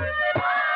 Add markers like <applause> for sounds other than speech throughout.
Ah!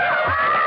You. <laughs>